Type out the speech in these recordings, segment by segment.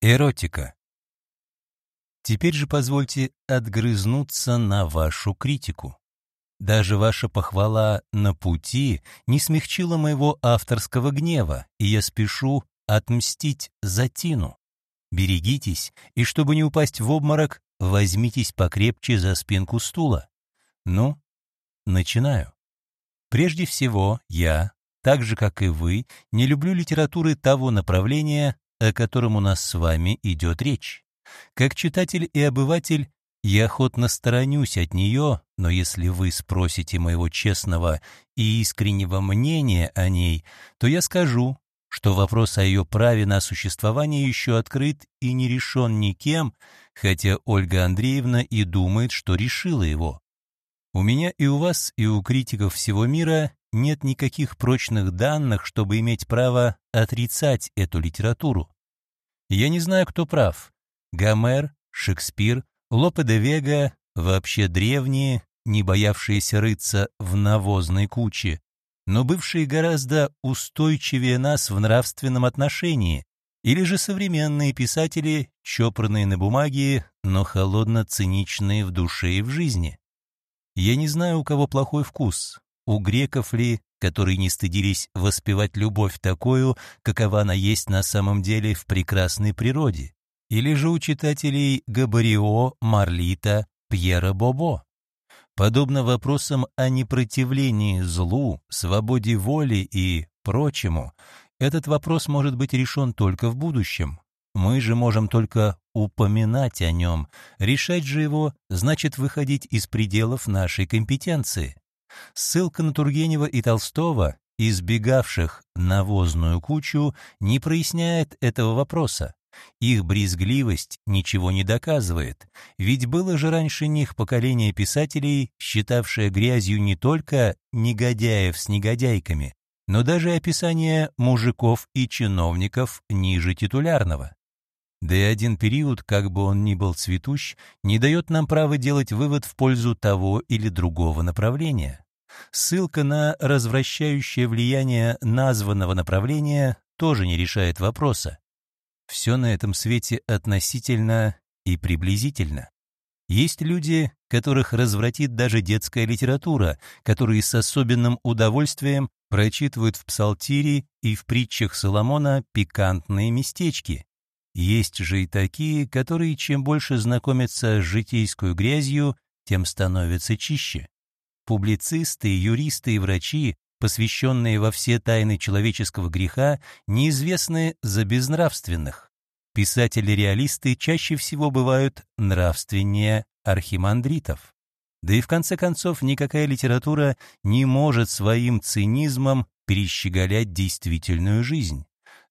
Эротика. Теперь же позвольте отгрызнуться на вашу критику. Даже ваша похвала «на пути» не смягчила моего авторского гнева, и я спешу отмстить за Тину. Берегитесь, и чтобы не упасть в обморок, возьмитесь покрепче за спинку стула. Ну, начинаю. Прежде всего, я, так же, как и вы, не люблю литературы того направления, о котором у нас с вами идет речь. Как читатель и обыватель, я охотно сторонюсь от нее, но если вы спросите моего честного и искреннего мнения о ней, то я скажу, что вопрос о ее праве на существование еще открыт и не решен никем, хотя Ольга Андреевна и думает, что решила его. У меня и у вас, и у критиков всего мира нет никаких прочных данных, чтобы иметь право отрицать эту литературу. Я не знаю, кто прав. Гомер, Шекспир, Лопе де Вега, вообще древние, не боявшиеся рыться в навозной куче, но бывшие гораздо устойчивее нас в нравственном отношении, или же современные писатели, чопорные на бумаге, но холодно-циничные в душе и в жизни. Я не знаю, у кого плохой вкус, у греков ли, которые не стыдились воспевать любовь такую, какова она есть на самом деле в прекрасной природе, или же у читателей Габарио, Марлита, Пьера Бобо. Подобно вопросам о непротивлении злу, свободе воли и прочему, этот вопрос может быть решен только в будущем. Мы же можем только упоминать о нем, решать же его значит выходить из пределов нашей компетенции. Ссылка на Тургенева и Толстого, избегавших навозную кучу, не проясняет этого вопроса. Их брезгливость ничего не доказывает, ведь было же раньше них поколение писателей, считавшее грязью не только негодяев с негодяйками, но даже описание мужиков и чиновников ниже титулярного. Да и один период, как бы он ни был цветущ, не дает нам права делать вывод в пользу того или другого направления. Ссылка на развращающее влияние названного направления тоже не решает вопроса. Все на этом свете относительно и приблизительно. Есть люди, которых развратит даже детская литература, которые с особенным удовольствием прочитывают в псалтире и в притчах Соломона пикантные местечки, есть же и такие, которые чем больше знакомятся с житейской грязью, тем становятся чище. Публицисты, юристы и врачи, посвященные во все тайны человеческого греха, неизвестны за безнравственных. Писатели-реалисты чаще всего бывают нравственнее архимандритов. Да и в конце концов никакая литература не может своим цинизмом перещеголять действительную жизнь.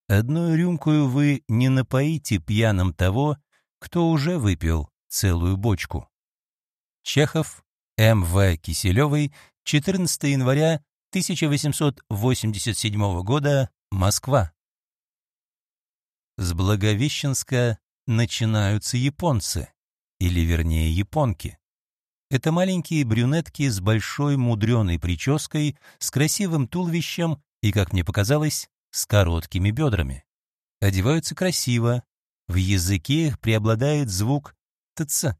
Одной рюмкою вы не напоите пьяным того, кто уже выпил целую бочку. Чехов, М.В. Киселевой, 14 января 1887 года, Москва. С Благовещенска начинаются японцы, или вернее японки. Это маленькие брюнетки с большой мудреной прической, с красивым туловищем и, как мне показалось, с короткими бедрами. Одеваются красиво, в языке преобладает звук «тц».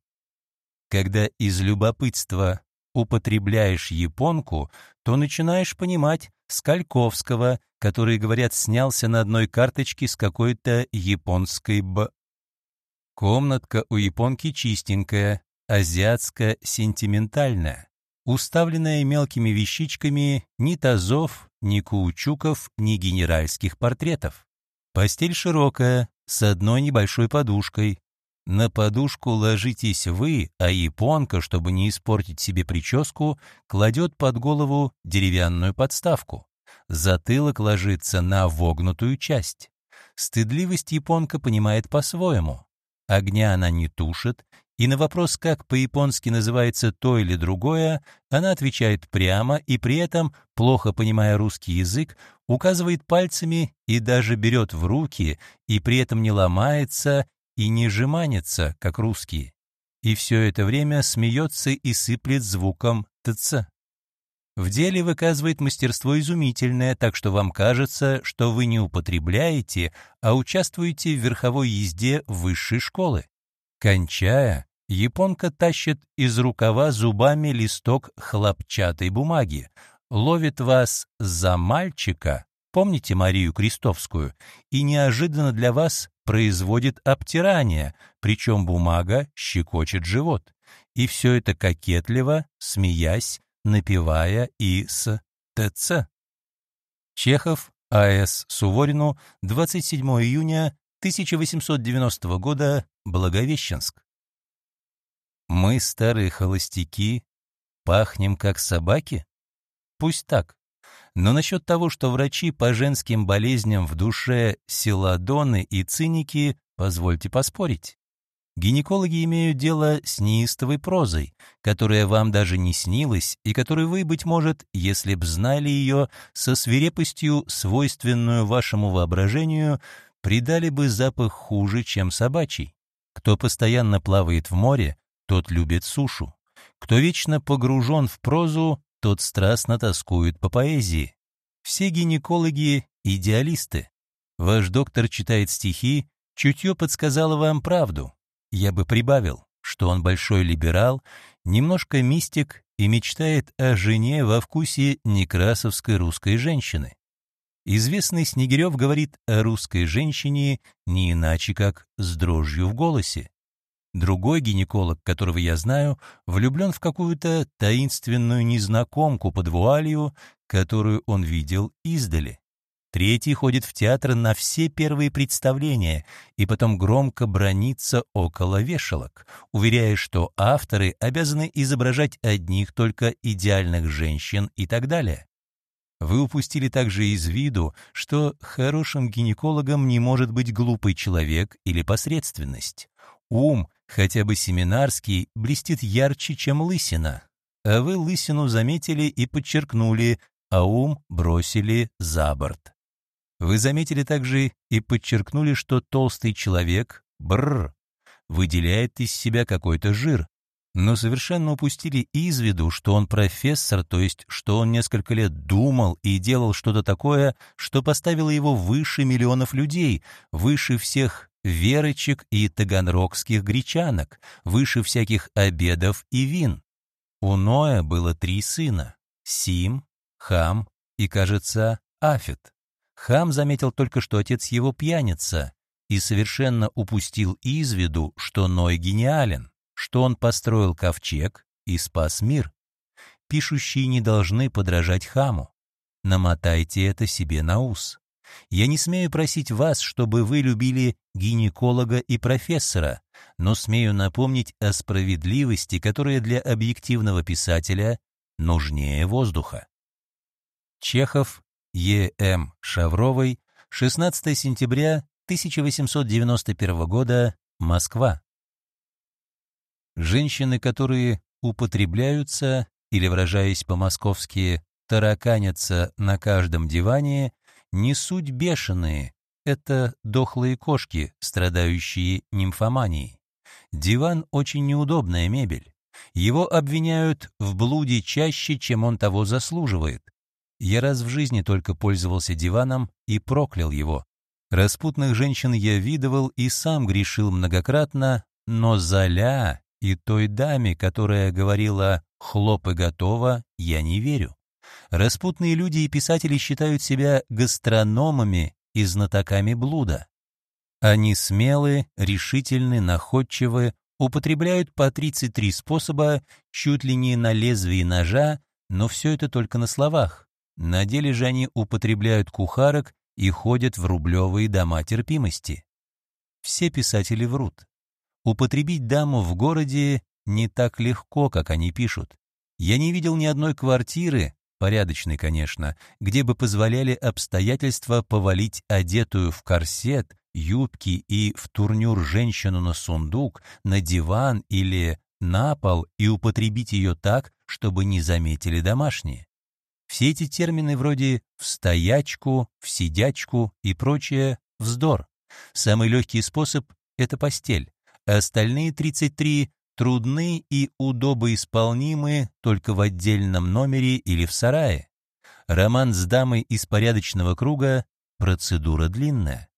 Когда из любопытства употребляешь японку, то начинаешь понимать Скальковского, который, говорят, снялся на одной карточке с какой-то японской б. Комнатка у японки чистенькая, азиатско-сентиментальная, уставленная мелкими вещичками ни тазов, ни каучуков, ни генеральских портретов. Постель широкая, с одной небольшой подушкой. На подушку ложитесь вы, а японка, чтобы не испортить себе прическу, кладет под голову деревянную подставку. Затылок ложится на вогнутую часть. Стыдливость японка понимает по-своему. Огня она не тушит, и на вопрос, как по-японски называется то или другое, она отвечает прямо и при этом, плохо понимая русский язык, указывает пальцами и даже берет в руки, и при этом не ломается и не жеманится, как русские. И все это время смеется и сыплет звуком «тц». В деле выказывает мастерство изумительное, так что вам кажется, что вы не употребляете, а участвуете в верховой езде высшей школы. Кончая, японка тащит из рукава зубами листок хлопчатой бумаги, ловит вас за мальчика, помните Марию Крестовскую, и неожиданно для вас производит обтирание, причем бумага щекочет живот. И все это кокетливо, смеясь, напевая и с ТЦ. Чехов, А.С. Суворину, 27 июня 1890 года, Благовещенск. Мы, старые холостяки, пахнем как собаки? Пусть так. Но насчет того, что врачи по женским болезням в душе селадоны и циники, позвольте поспорить. Гинекологи имеют дело с неистовой прозой, которая вам даже не снилась и которую вы, быть может, если б знали ее со свирепостью, свойственную вашему воображению, придали бы запах хуже, чем собачий. Кто постоянно плавает в море, тот любит сушу. Кто вечно погружен в прозу, тот страстно тоскует по поэзии. Все гинекологи — идеалисты. Ваш доктор читает стихи, чутье подсказало вам правду. Я бы прибавил, что он большой либерал, немножко мистик и мечтает о жене во вкусе некрасовской русской женщины. Известный Снегирев говорит о русской женщине не иначе, как с дрожью в голосе. Другой гинеколог, которого я знаю, влюблен в какую-то таинственную незнакомку под вуалью, которую он видел издали. Третий ходит в театр на все первые представления и потом громко бронится около вешалок, уверяя, что авторы обязаны изображать одних только идеальных женщин и так далее. Вы упустили также из виду, что хорошим гинекологом не может быть глупый человек или посредственность. Ум, хотя бы семинарский, блестит ярче, чем лысина. А вы лысину заметили и подчеркнули, а ум бросили за борт. Вы заметили также и подчеркнули, что толстый человек, бррр, выделяет из себя какой-то жир, но совершенно упустили из виду, что он профессор, то есть что он несколько лет думал и делал что-то такое, что поставило его выше миллионов людей, выше всех верочек и таганрогских гречанок, выше всяких обедов и вин. У Ноя было три сына — Сим, Хам и, кажется, Афет. Хам заметил только, что отец его пьяница, и совершенно упустил из виду, что Ной гениален, что он построил ковчег и спас мир. Пишущие не должны подражать Хаму. Намотайте это себе на ус. Я не смею просить вас, чтобы вы любили гинеколога и профессора, но смею напомнить о справедливости, которая для объективного писателя нужнее воздуха. Чехов Е.М. Шавровой, 16 сентября 1891 года, Москва. Женщины, которые употребляются, или, выражаясь по-московски, тараканятся на каждом диване, не суть бешеные, это дохлые кошки, страдающие нимфоманией. Диван — очень неудобная мебель. Его обвиняют в блуде чаще, чем он того заслуживает. Я раз в жизни только пользовался диваном и проклял его. Распутных женщин я видывал и сам грешил многократно, но Золя и той даме, которая говорила «хлоп и готово», я не верю. Распутные люди и писатели считают себя гастрономами и знатоками блуда. Они смелы, решительны, находчивы, употребляют по 33 способа, чуть ли не на лезвии ножа, но все это только на словах. На деле же они употребляют кухарок и ходят в рублевые дома терпимости. Все писатели врут. Употребить даму в городе не так легко, как они пишут. Я не видел ни одной квартиры, порядочной, конечно, где бы позволяли обстоятельства повалить одетую в корсет, юбки и в турнюр женщину на сундук, на диван или на пол и употребить ее так, чтобы не заметили домашние. Все эти термины вроде «в стоячку», «в сидячку» и прочее — вздор. Самый легкий способ — это постель, а остальные 33 трудны и удобоисполнимы только в отдельном номере или в сарае. Роман с дамой из порядочного круга – процедура длинная.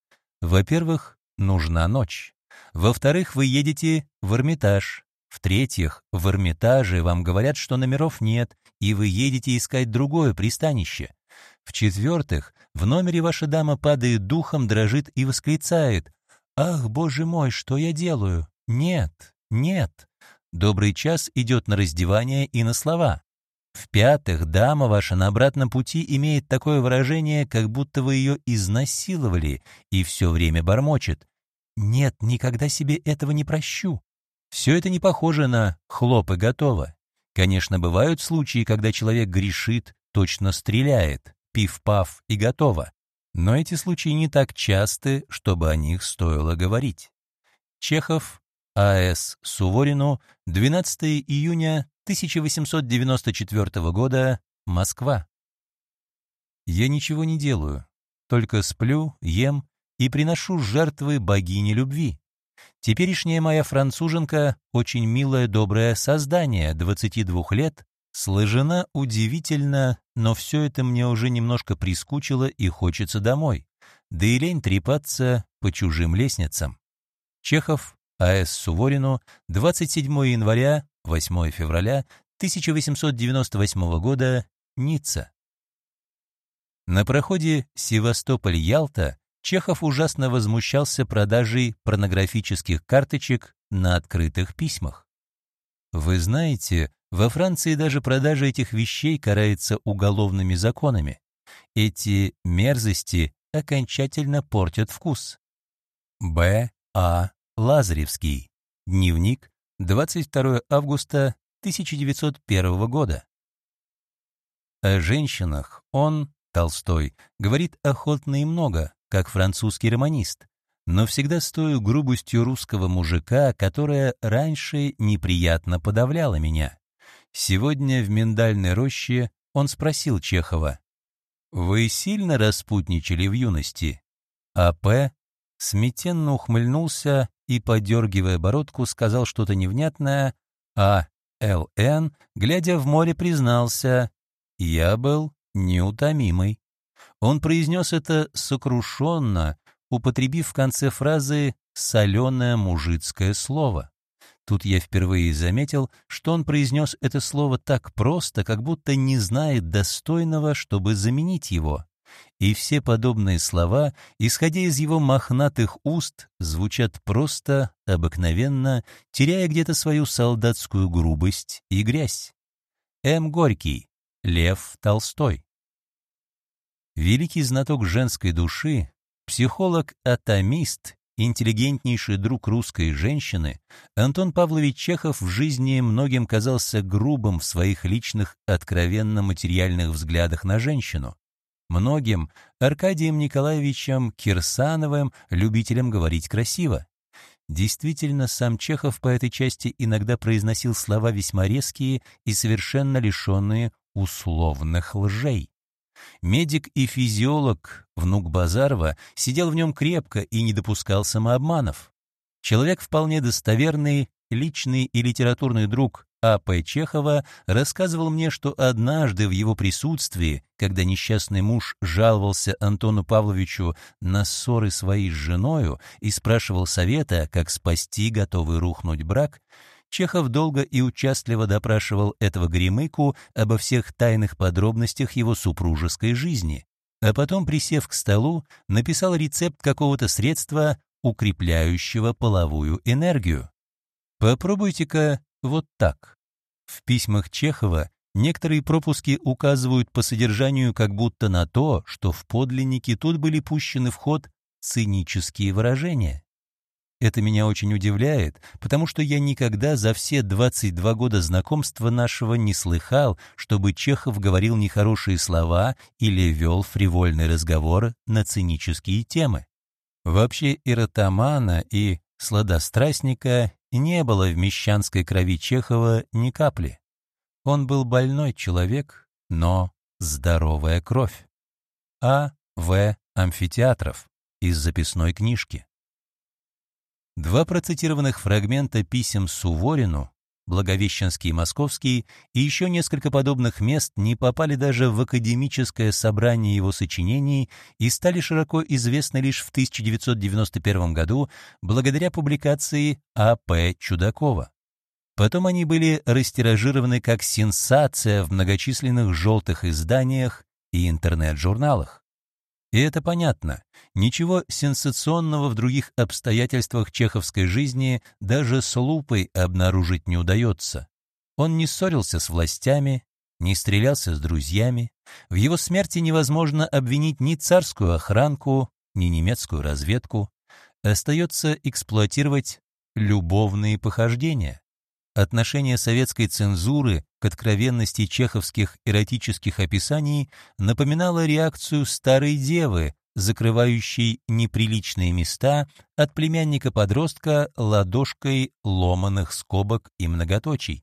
Во-первых, нужна ночь. Во-вторых, вы едете в Эрмитаж. В-третьих, в Эрмитаже вам говорят, что номеров нет, и вы едете искать другое пристанище. В-четвертых, в номере ваша дама падает духом, дрожит и восклицает «Ах, боже мой, что я делаю? Нет, нет». Добрый час идет на раздевание и на слова. В-пятых, дама ваша на обратном пути имеет такое выражение, как будто вы ее изнасиловали, и все время бормочет. «Нет, никогда себе этого не прощу». Все это не похоже на «хлоп и готово». Конечно, бывают случаи, когда человек грешит, точно стреляет, пиф-паф и готово. Но эти случаи не так часты, чтобы о них стоило говорить. Чехов, А.С. Суворину, 12 июня 1894 года, Москва. Я ничего не делаю, только сплю, ем и приношу жертвы богине любви. Теперешняя моя француженка — очень милое доброе создание, 22 лет, сложена удивительно, но все это мне уже немножко прискучило и хочется домой. Да и лень трепаться по чужим лестницам. Чехов, А.С. Суворину, 27 января 8 февраля 1898 года, Ницца. На проходе Севастополь-Ялта Чехов ужасно возмущался продажей порнографических карточек на открытых письмах. Вы знаете, во Франции даже продажа этих вещей карается уголовными законами. Эти мерзости окончательно портят вкус. Б. А. Лазаревский. Дневник 22 августа 1901 года. О женщинах он, Толстой, говорит охотно и много, как французский романист, но всегда с той грубостью русского мужика, которая раньше неприятно подавляла меня. Сегодня в миндальной роще он спросил Чехова, «Вы сильно распутничали в юности?» А П. смятенно ухмыльнулся и, подергивая бородку, сказал что-то невнятное, а Л.Н., глядя в море, признался, «Я был неутомимый». Он произнес это сокрушенно, употребив в конце фразы «соленое мужицкое слово». Тут я впервые заметил, что он произнес это слово так просто, как будто не знает достойного, чтобы заменить его и все подобные слова, исходя из его мохнатых уст, звучат просто, обыкновенно, теряя где-то свою солдатскую грубость и грязь. М. Горький, Лев Толстой. Великий знаток женской души, психолог-атомист, интеллигентнейший друг русской женщины, Антон Павлович Чехов в жизни многим казался грубым в своих личных откровенно-материальных взглядах на женщину многим Аркадием Николаевичем Кирсановым, любителем говорить красиво. Действительно, сам Чехов по этой части иногда произносил слова весьма резкие и совершенно лишенные условных лжей. Медик и физиолог, внук Базарова, сидел в нем крепко и не допускал самообманов. Человек вполне достоверный, личный и литературный друг а.П. Чехова рассказывал мне, что однажды в его присутствии, когда несчастный муж жаловался Антону Павловичу на ссоры своей с женою и спрашивал совета, как спасти готовый рухнуть брак, Чехов долго и участливо допрашивал этого гремыку обо всех тайных подробностях его супружеской жизни, а потом, присев к столу, написал рецепт какого-то средства, укрепляющего половую энергию. Попробуйте-ка вот так. В письмах Чехова некоторые пропуски указывают по содержанию как будто на то, что в подлиннике тут были пущены в ход цинические выражения. Это меня очень удивляет, потому что я никогда за все 22 года знакомства нашего не слыхал, чтобы Чехов говорил нехорошие слова или вел фривольный разговор на цинические темы. Вообще эротомана и сладострастника не было в мещанской крови Чехова ни капли. Он был больной человек, но здоровая кровь. А. В. Амфитеатров из записной книжки. Два процитированных фрагмента писем Суворину Благовещенский и Московский, и еще несколько подобных мест не попали даже в академическое собрание его сочинений и стали широко известны лишь в 1991 году благодаря публикации А.П. Чудакова. Потом они были растиражированы как сенсация в многочисленных желтых изданиях и интернет-журналах. И это понятно. Ничего сенсационного в других обстоятельствах чеховской жизни даже с лупой обнаружить не удается. Он не ссорился с властями, не стрелялся с друзьями. В его смерти невозможно обвинить ни царскую охранку, ни немецкую разведку. Остается эксплуатировать любовные похождения. Отношение советской цензуры к откровенности чеховских эротических описаний напоминало реакцию старой девы, закрывающей неприличные места от племянника-подростка ладошкой ломаных скобок и многоточий.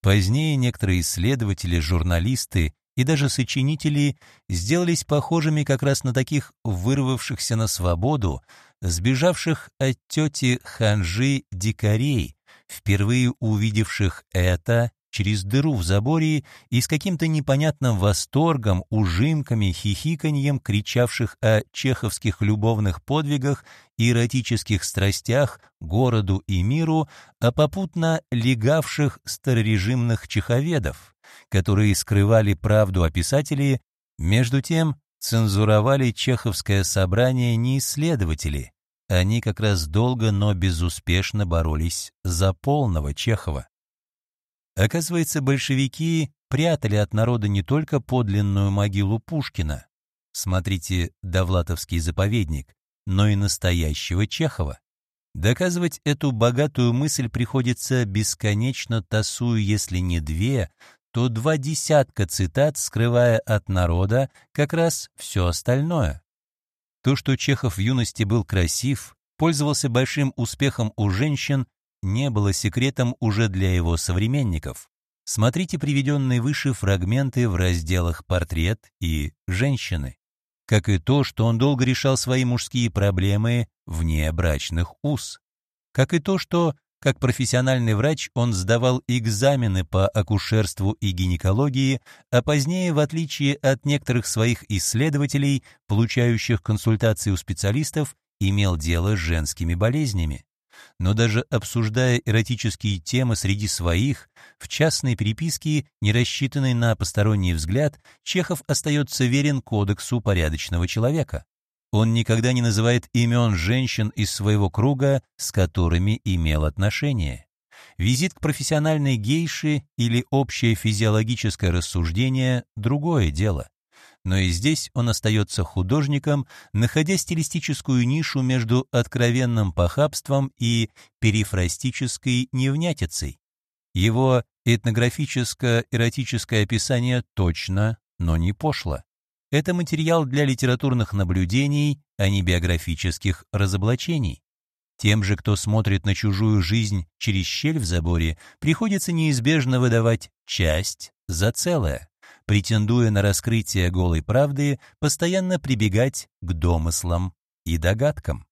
Позднее некоторые исследователи, журналисты и даже сочинители сделались похожими как раз на таких вырвавшихся на свободу, сбежавших от тети Ханжи дикарей, впервые увидевших это через дыру в заборе и с каким-то непонятным восторгом, ужимками, хихиканьем, кричавших о чеховских любовных подвигах и эротических страстях городу и миру, а попутно легавших старорежимных чеховедов, которые скрывали правду о писателе, между тем цензуровали чеховское собрание не исследователи, они как раз долго, но безуспешно боролись за полного Чехова. Оказывается, большевики прятали от народа не только подлинную могилу Пушкина, смотрите «Довлатовский заповедник», но и настоящего Чехова. Доказывать эту богатую мысль приходится бесконечно тасуя, если не две, то два десятка цитат, скрывая от народа как раз все остальное. То, что Чехов в юности был красив, пользовался большим успехом у женщин, не было секретом уже для его современников. Смотрите приведенные выше фрагменты в разделах «Портрет» и «Женщины», как и то, что он долго решал свои мужские проблемы вне брачных уз, как и то, что как профессиональный врач он сдавал экзамены по акушерству и гинекологии, а позднее, в отличие от некоторых своих исследователей, получающих консультации у специалистов, имел дело с женскими болезнями. Но даже обсуждая эротические темы среди своих, в частной переписке, не рассчитанной на посторонний взгляд, Чехов остается верен кодексу порядочного человека. Он никогда не называет имен женщин из своего круга, с которыми имел отношение. Визит к профессиональной гейше или общее физиологическое рассуждение – другое дело. Но и здесь он остается художником, находя стилистическую нишу между откровенным похабством и перифрастической невнятицей. Его этнографическо-эротическое описание точно, но не пошло. Это материал для литературных наблюдений, а не биографических разоблачений. Тем же, кто смотрит на чужую жизнь через щель в заборе, приходится неизбежно выдавать часть за целое, претендуя на раскрытие голой правды, постоянно прибегать к домыслам и догадкам.